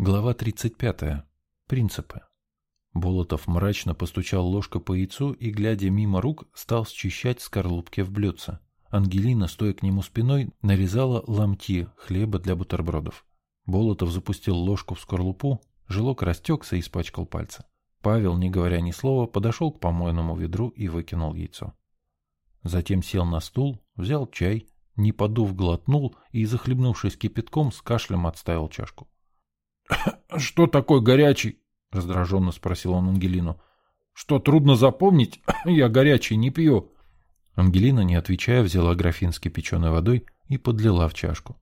Глава 35. Принципы. Болотов мрачно постучал ложкой по яйцу и, глядя мимо рук, стал счищать скорлупки в блюдце. Ангелина, стоя к нему спиной, нарезала ломти хлеба для бутербродов. Болотов запустил ложку в скорлупу, желок растекся и испачкал пальцы. Павел, не говоря ни слова, подошел к помойному ведру и выкинул яйцо. Затем сел на стул, взял чай, не подув глотнул и, захлебнувшись кипятком, с кашлем отставил чашку. «Что такое горячий?» — раздраженно спросил он Ангелину. «Что, трудно запомнить? Я горячий не пью». Ангелина, не отвечая, взяла графин с кипяченой водой и подлила в чашку.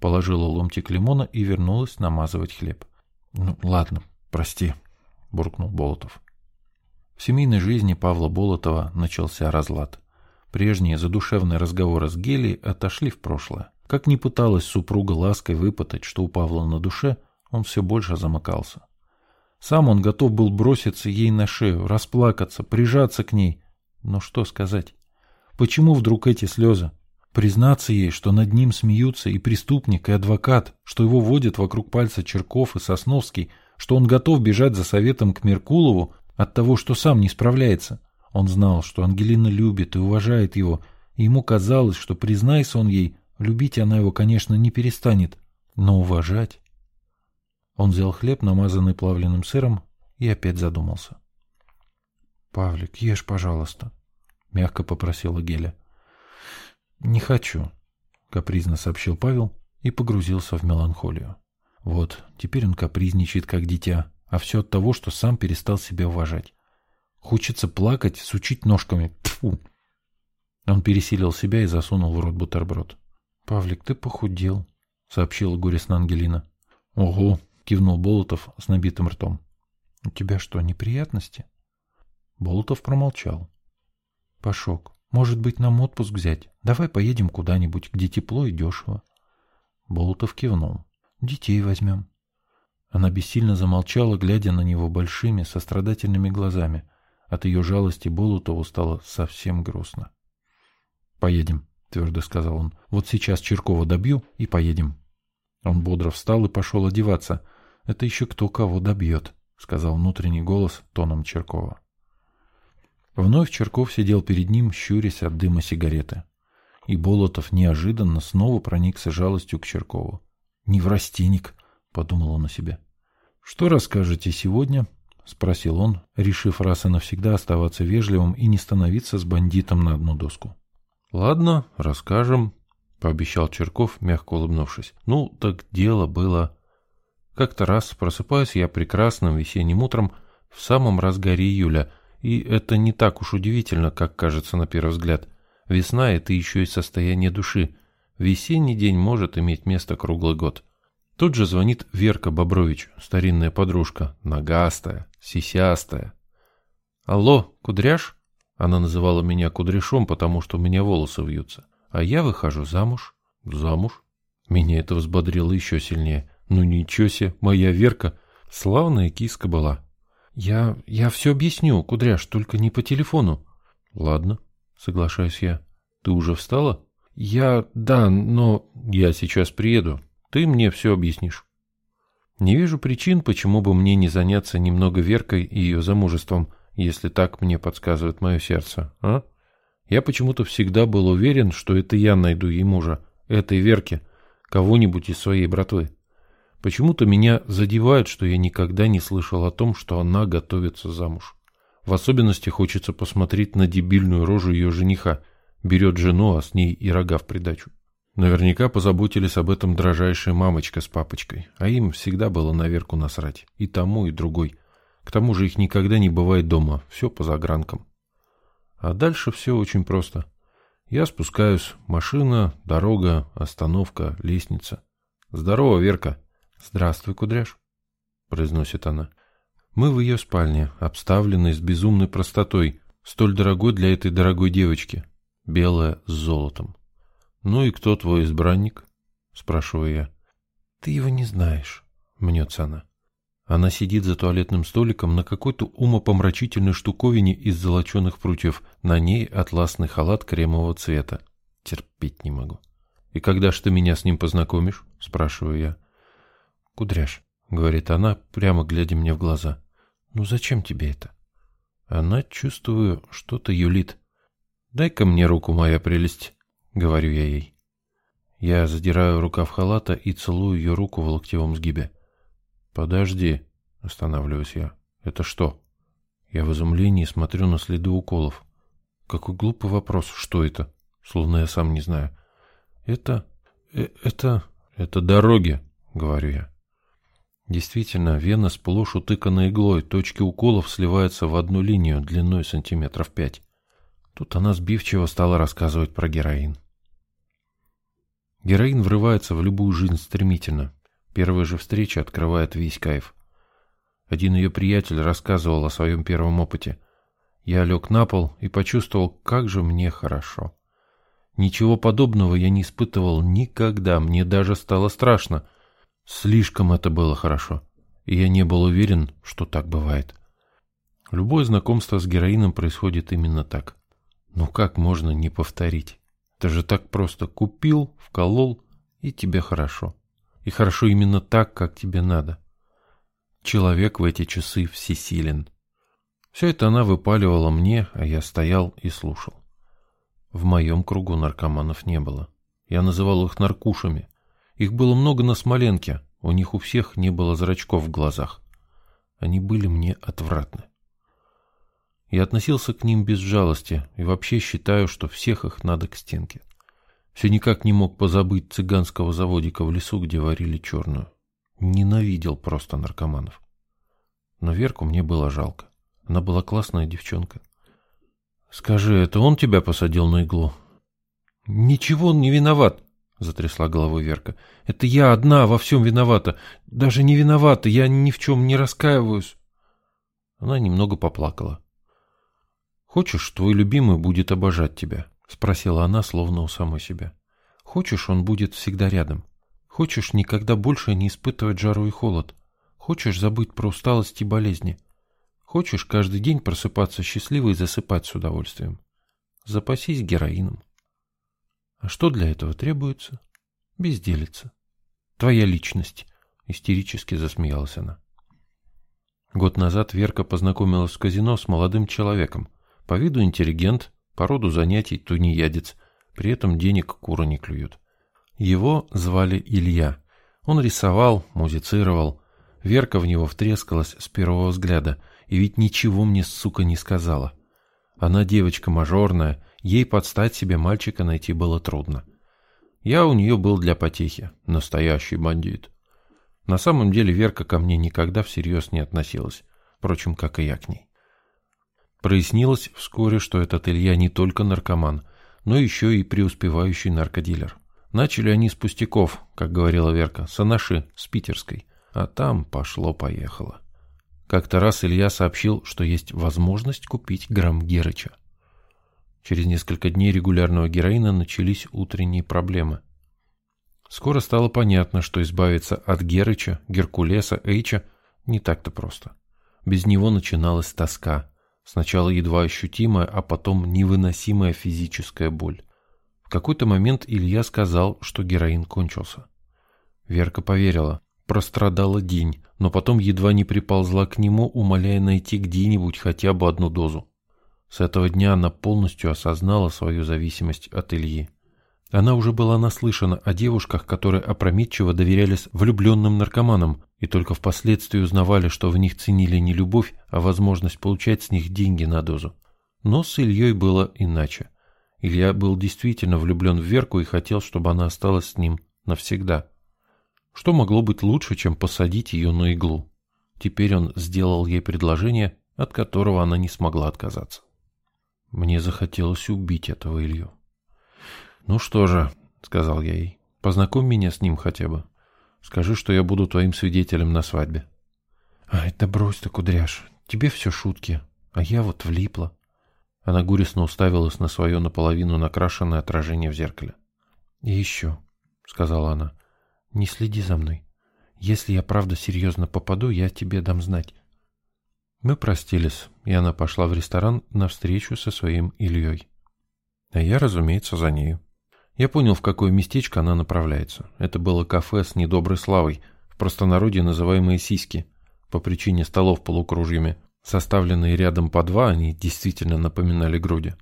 Положила ломтик лимона и вернулась намазывать хлеб. «Ну, ладно, прости», — буркнул Болотов. В семейной жизни Павла Болотова начался разлад. Прежние задушевные разговоры с Гелией отошли в прошлое. Как ни пыталась супруга лаской выпытать, что у Павла на душе, он все больше замыкался. Сам он готов был броситься ей на шею, расплакаться, прижаться к ней. Но что сказать? Почему вдруг эти слезы? Признаться ей, что над ним смеются и преступник, и адвокат, что его водят вокруг пальца Черков и Сосновский, что он готов бежать за советом к Меркулову от того, что сам не справляется. Он знал, что Ангелина любит и уважает его, и ему казалось, что, признайся он ей, любить она его, конечно, не перестанет, но уважать... Он взял хлеб, намазанный плавленным сыром, и опять задумался. — Павлик, ешь, пожалуйста, — мягко попросила Геля. — Не хочу, — капризно сообщил Павел и погрузился в меланхолию. Вот, теперь он капризничает, как дитя, а все от того, что сам перестал себя уважать. Хочется плакать, сучить ножками. Тьфу! Он пересилил себя и засунул в рот бутерброд. — Павлик, ты похудел, — сообщила горестно Ангелина. — Ого! Кивнул Болотов с набитым ртом. У тебя что, неприятности? Болотов промолчал. Пашок, может быть, нам отпуск взять? Давай поедем куда-нибудь, где тепло и дешево. Болотов кивнул. Детей возьмем. Она бессильно замолчала, глядя на него большими, сострадательными глазами. От ее жалости Болотову стало совсем грустно. «Поедем», — твердо сказал он. «Вот сейчас Черкова добью и поедем». Он бодро встал и пошел одеваться — это еще кто кого добьет, сказал внутренний голос тоном Черкова. Вновь Черков сидел перед ним, щурясь от дыма сигареты. И Болотов неожиданно снова проникся жалостью к Черкову. «Неврастенник», — подумал он о себе. «Что расскажете сегодня?» — спросил он, решив раз и навсегда оставаться вежливым и не становиться с бандитом на одну доску. «Ладно, расскажем», — пообещал Черков, мягко улыбнувшись. «Ну, так дело было...» Как-то раз просыпаюсь я прекрасным весенним утром в самом разгаре июля, и это не так уж удивительно, как кажется на первый взгляд. Весна — это еще и состояние души. Весенний день может иметь место круглый год. Тут же звонит Верка Бобрович, старинная подружка, ногастая, сисястая. «Алло, кудряш?» Она называла меня кудряшом, потому что у меня волосы вьются. А я выхожу замуж. Замуж? Меня это взбодрило еще сильнее. Ну ничего себе, моя Верка, славная киска была. Я... я все объясню, Кудряш, только не по телефону. Ладно, соглашаюсь я. Ты уже встала? Я... да, но... Я сейчас приеду. Ты мне все объяснишь. Не вижу причин, почему бы мне не заняться немного Веркой и ее замужеством, если так мне подсказывает мое сердце, а? Я почему-то всегда был уверен, что это я найду ей мужа, этой Верке, кого-нибудь из своей братвы. Почему-то меня задевает, что я никогда не слышал о том, что она готовится замуж. В особенности хочется посмотреть на дебильную рожу ее жениха. Берет жену, а с ней и рога в придачу. Наверняка позаботились об этом дрожайшая мамочка с папочкой, а им всегда было наверку насрать. И тому, и другой. К тому же их никогда не бывает дома, все по загранкам. А дальше все очень просто. Я спускаюсь, машина, дорога, остановка, лестница. Здорово, Верка. «Здравствуй, Кудряш», — произносит она. «Мы в ее спальне, обставленной с безумной простотой, столь дорогой для этой дорогой девочки, белая с золотом. Ну и кто твой избранник?» — спрашиваю я. «Ты его не знаешь», — мнется она. Она сидит за туалетным столиком на какой-то умопомрачительной штуковине из золоченых прутьев. На ней атласный халат кремового цвета. Терпеть не могу. «И когда ж ты меня с ним познакомишь?» — спрашиваю я. Кудряш, — говорит она, прямо глядя мне в глаза. «Ну зачем тебе это?» Она, чувствую, что-то юлит. «Дай-ка мне руку, моя прелесть», — говорю я ей. Я задираю рукав халата и целую ее руку в локтевом сгибе. «Подожди», — останавливаюсь я. «Это что?» Я в изумлении смотрю на следы уколов. Какой глупый вопрос, что это? Словно я сам не знаю. Это... Э, это... это дороги, говорю я. Действительно, вена сплошь утыкана иглой, точки уколов сливаются в одну линию длиной сантиметров пять. Тут она сбивчиво стала рассказывать про героин. Героин врывается в любую жизнь стремительно. Первая же встреча открывает весь кайф. Один ее приятель рассказывал о своем первом опыте. Я лег на пол и почувствовал, как же мне хорошо. Ничего подобного я не испытывал никогда, мне даже стало страшно. Слишком это было хорошо, и я не был уверен, что так бывает. Любое знакомство с героином происходит именно так. Ну как можно не повторить? Это же так просто. Купил, вколол, и тебе хорошо. И хорошо именно так, как тебе надо. Человек в эти часы всесилен. Все это она выпаливала мне, а я стоял и слушал. В моем кругу наркоманов не было. Я называл их наркушами. Их было много на Смоленке, у них у всех не было зрачков в глазах. Они были мне отвратны. Я относился к ним без жалости и вообще считаю, что всех их надо к стенке. Все никак не мог позабыть цыганского заводика в лесу, где варили черную. Ненавидел просто наркоманов. Но Верку мне было жалко. Она была классная девчонка. «Скажи, это он тебя посадил на иглу?» «Ничего он не виноват», — затрясла головой Верка. «Это я одна во всем виновата. Даже не виновата, я ни в чем не раскаиваюсь». Она немного поплакала. «Хочешь, твой любимый будет обожать тебя?» — спросила она, словно у самой себя. «Хочешь, он будет всегда рядом? Хочешь никогда больше не испытывать жару и холод? Хочешь забыть про усталость и болезни? Хочешь каждый день просыпаться счастливой и засыпать с удовольствием? Запасись героином. А что для этого требуется? Безделица. Твоя личность. Истерически засмеялась она. Год назад Верка познакомилась в казино с молодым человеком. По виду интеллигент, по роду занятий тунеядец, при этом денег кура не клюют. Его звали Илья. Он рисовал, музицировал. Верка в него втрескалась с первого взгляда, и ведь ничего мне, сука, не сказала. Она девочка мажорная, ей подстать себе мальчика найти было трудно. Я у нее был для потехи, настоящий бандит. На самом деле Верка ко мне никогда всерьез не относилась, впрочем, как и я к ней. Прояснилось вскоре, что этот Илья не только наркоман, но еще и преуспевающий наркодилер. Начали они с пустяков, как говорила Верка, с Анаши, с Питерской, а там пошло-поехало. Как-то раз Илья сообщил, что есть возможность купить грамм Герыча. Через несколько дней регулярного героина начались утренние проблемы. Скоро стало понятно, что избавиться от Герыча, Геркулеса, Эйча не так-то просто. Без него начиналась тоска, Сначала едва ощутимая, а потом невыносимая физическая боль. В какой-то момент Илья сказал, что героин кончился. Верка поверила. Прострадала день, но потом едва не приползла к нему, умоляя найти где-нибудь хотя бы одну дозу. С этого дня она полностью осознала свою зависимость от Ильи. Она уже была наслышана о девушках, которые опрометчиво доверялись влюбленным наркоманам и только впоследствии узнавали, что в них ценили не любовь, а возможность получать с них деньги на дозу. Но с Ильей было иначе. Илья был действительно влюблен в Верку и хотел, чтобы она осталась с ним навсегда. Что могло быть лучше, чем посадить ее на иглу? Теперь он сделал ей предложение, от которого она не смогла отказаться. Мне захотелось убить этого Илью. «Ну что же», — сказал я ей, — «познакомь меня с ним хотя бы. Скажи, что я буду твоим свидетелем на свадьбе». «Ай, да брось ты, кудряш, тебе все шутки, а я вот влипла». Она горестно уставилась на свое наполовину накрашенное отражение в зеркале. «И еще», — сказала она, — «не следи за мной. Если я правда серьезно попаду, я тебе дам знать». Мы простились, и она пошла в ресторан на встречу со своим Ильей. А я, разумеется, за нею. Я понял, в какое местечко она направляется. Это было кафе с недоброй славой. В простонародье называемые сиськи, по причине столов полукружьями. Составленные рядом по два, они действительно напоминали груди.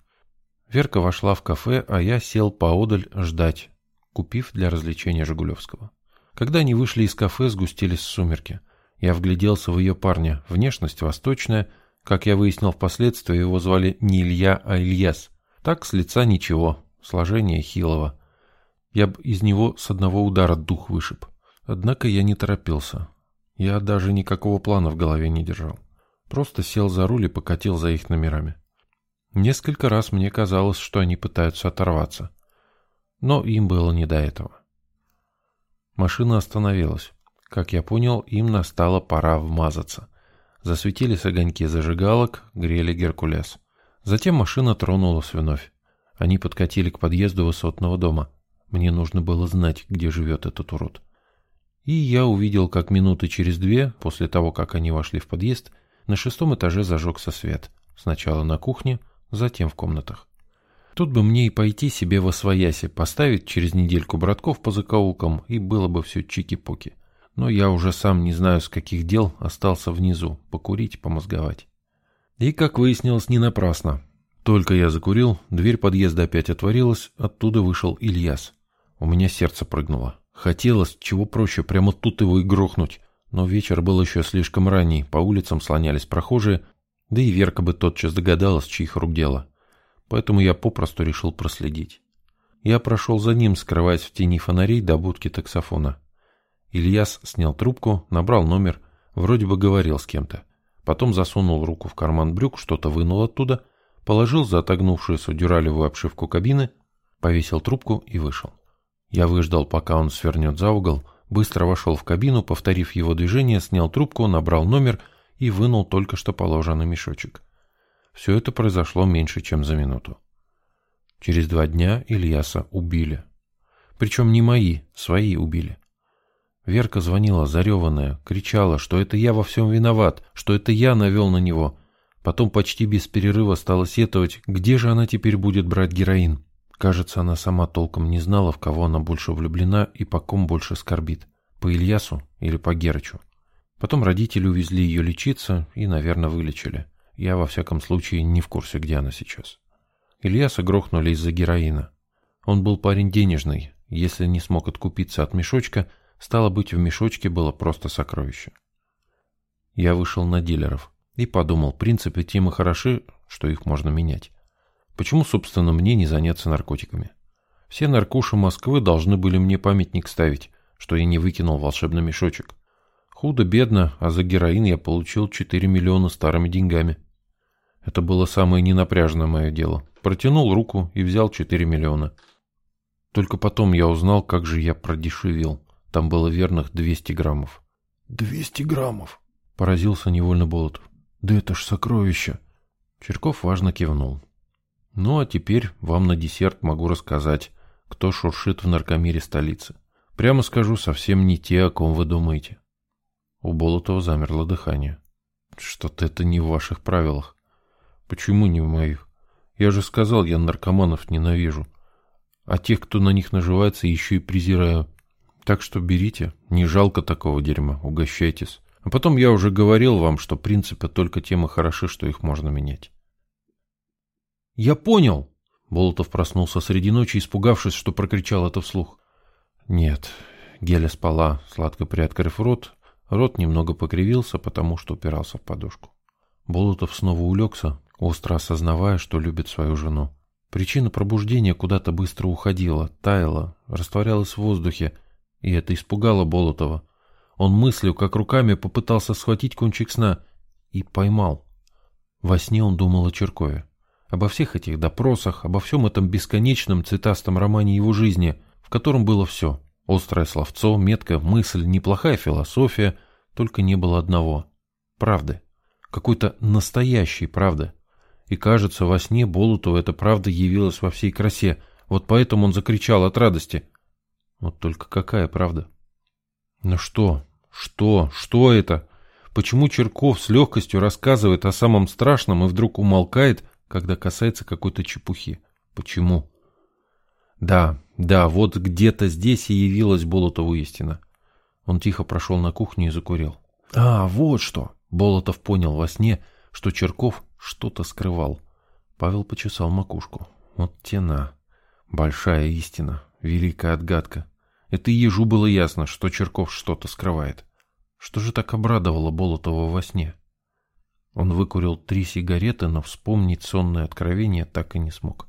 Верка вошла в кафе, а я сел поодаль ждать, купив для развлечения Жигулевского. Когда они вышли из кафе, сгустились сумерки. Я вгляделся в ее парня, внешность восточная, как я выяснил впоследствии, его звали не Илья, а Ильяс. Так с лица ничего, сложение хилого. Я бы из него с одного удара дух вышиб. Однако я не торопился. Я даже никакого плана в голове не держал. Просто сел за руль и покатил за их номерами. Несколько раз мне казалось, что они пытаются оторваться. Но им было не до этого. Машина остановилась. Как я понял, им настала пора вмазаться. Засветились огоньки зажигалок, грели Геркулес. Затем машина тронулась вновь. Они подкатили к подъезду высотного дома. Мне нужно было знать, где живет этот урод. И я увидел, как минуты через две, после того, как они вошли в подъезд, на шестом этаже зажегся свет. Сначала на кухне, затем в комнатах. Тут бы мне и пойти себе во свояси, поставить через недельку братков по закоулкам, и было бы все чики-поки. Но я уже сам не знаю, с каких дел остался внизу, покурить, помозговать. И, как выяснилось, не напрасно. Только я закурил, дверь подъезда опять отворилась, оттуда вышел Ильяс. У меня сердце прыгнуло. Хотелось, чего проще, прямо тут его и грохнуть. Но вечер был еще слишком ранний, по улицам слонялись прохожие, да и Верка бы тотчас догадалась, чьих рук дело. Поэтому я попросту решил проследить. Я прошел за ним, скрываясь в тени фонарей до будки таксофона. Ильяс снял трубку, набрал номер, вроде бы говорил с кем-то. Потом засунул руку в карман брюк, что-то вынул оттуда, положил за отогнувшуюся дюралевую обшивку кабины, повесил трубку и вышел. Я выждал, пока он свернет за угол, быстро вошел в кабину, повторив его движение, снял трубку, набрал номер и вынул только что положенный мешочек. Все это произошло меньше, чем за минуту. Через два дня Ильяса убили. Причем не мои, свои убили. Верка звонила зареванная, кричала, что это я во всем виноват, что это я навел на него. Потом почти без перерыва стала сетовать, где же она теперь будет брать героин. Кажется, она сама толком не знала, в кого она больше влюблена и по ком больше скорбит. По Ильясу или по Герычу. Потом родители увезли ее лечиться и, наверное, вылечили. Я, во всяком случае, не в курсе, где она сейчас. Ильяса грохнули из-за героина. Он был парень денежный. Если не смог откупиться от мешочка, стало быть, в мешочке было просто сокровище. Я вышел на дилеров и подумал, в принципе, темы хороши, что их можно менять. Почему, собственно, мне не заняться наркотиками? Все наркуши Москвы должны были мне памятник ставить, что я не выкинул волшебный мешочек. Худо-бедно, а за героин я получил 4 миллиона старыми деньгами. Это было самое ненапряжное мое дело. Протянул руку и взял 4 миллиона. Только потом я узнал, как же я продешевил. Там было верных 200 граммов. 200 граммов? Поразился невольно Болотов. Да это ж сокровище. Черков важно кивнул. Ну а теперь вам на десерт могу рассказать, кто шуршит в наркомире столицы. Прямо скажу, совсем не те, о ком вы думаете. У Болотова замерло дыхание. Что-то это не в ваших правилах. Почему не в моих? Я же сказал, я наркоманов ненавижу. А тех, кто на них наживается, еще и презираю. Так что берите, не жалко такого дерьма, угощайтесь. А потом я уже говорил вам, что принципы только темы хороши, что их можно менять. «Я понял!» Болотов проснулся среди ночи, испугавшись, что прокричал это вслух. «Нет». Геля спала, сладко приоткрыв рот. Рот немного покривился, потому что упирался в подушку. Болотов снова улегся, остро осознавая, что любит свою жену. Причина пробуждения куда-то быстро уходила, таяла, растворялась в воздухе, и это испугало Болотова. Он мыслью, как руками, попытался схватить кончик сна и поймал. Во сне он думал о Черкове. Обо всех этих допросах, обо всем этом бесконечном цветастом романе его жизни, в котором было все. Острое словцо, меткая мысль, неплохая философия, только не было одного. Правды. Какой-то настоящей правды. И кажется, во сне Болотову эта правда явилась во всей красе. Вот поэтому он закричал от радости. Вот только какая правда? Ну что? Что? Что это? Почему Черков с легкостью рассказывает о самом страшном и вдруг умолкает, когда касается какой-то чепухи. Почему? Да, да, вот где-то здесь и явилась Болотову истина. Он тихо прошел на кухню и закурил. А, вот что! Болотов понял во сне, что Черков что-то скрывал. Павел почесал макушку. Вот тена. Большая истина. Великая отгадка. Это ежу было ясно, что Черков что-то скрывает. Что же так обрадовало Болотова во сне? Он выкурил три сигареты, но вспомнить сонное откровение так и не смог.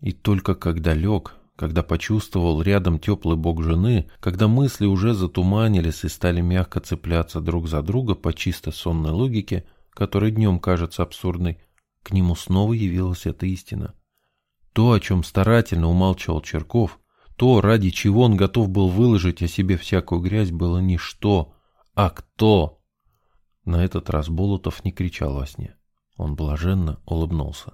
И только когда лег, когда почувствовал рядом теплый бок жены, когда мысли уже затуманились и стали мягко цепляться друг за друга по чисто сонной логике, которая днем кажется абсурдной, к нему снова явилась эта истина. То, о чем старательно умалчивал Черков, то, ради чего он готов был выложить о себе всякую грязь, было не что, а кто. На этот раз Болотов не кричал во сне. Он блаженно улыбнулся.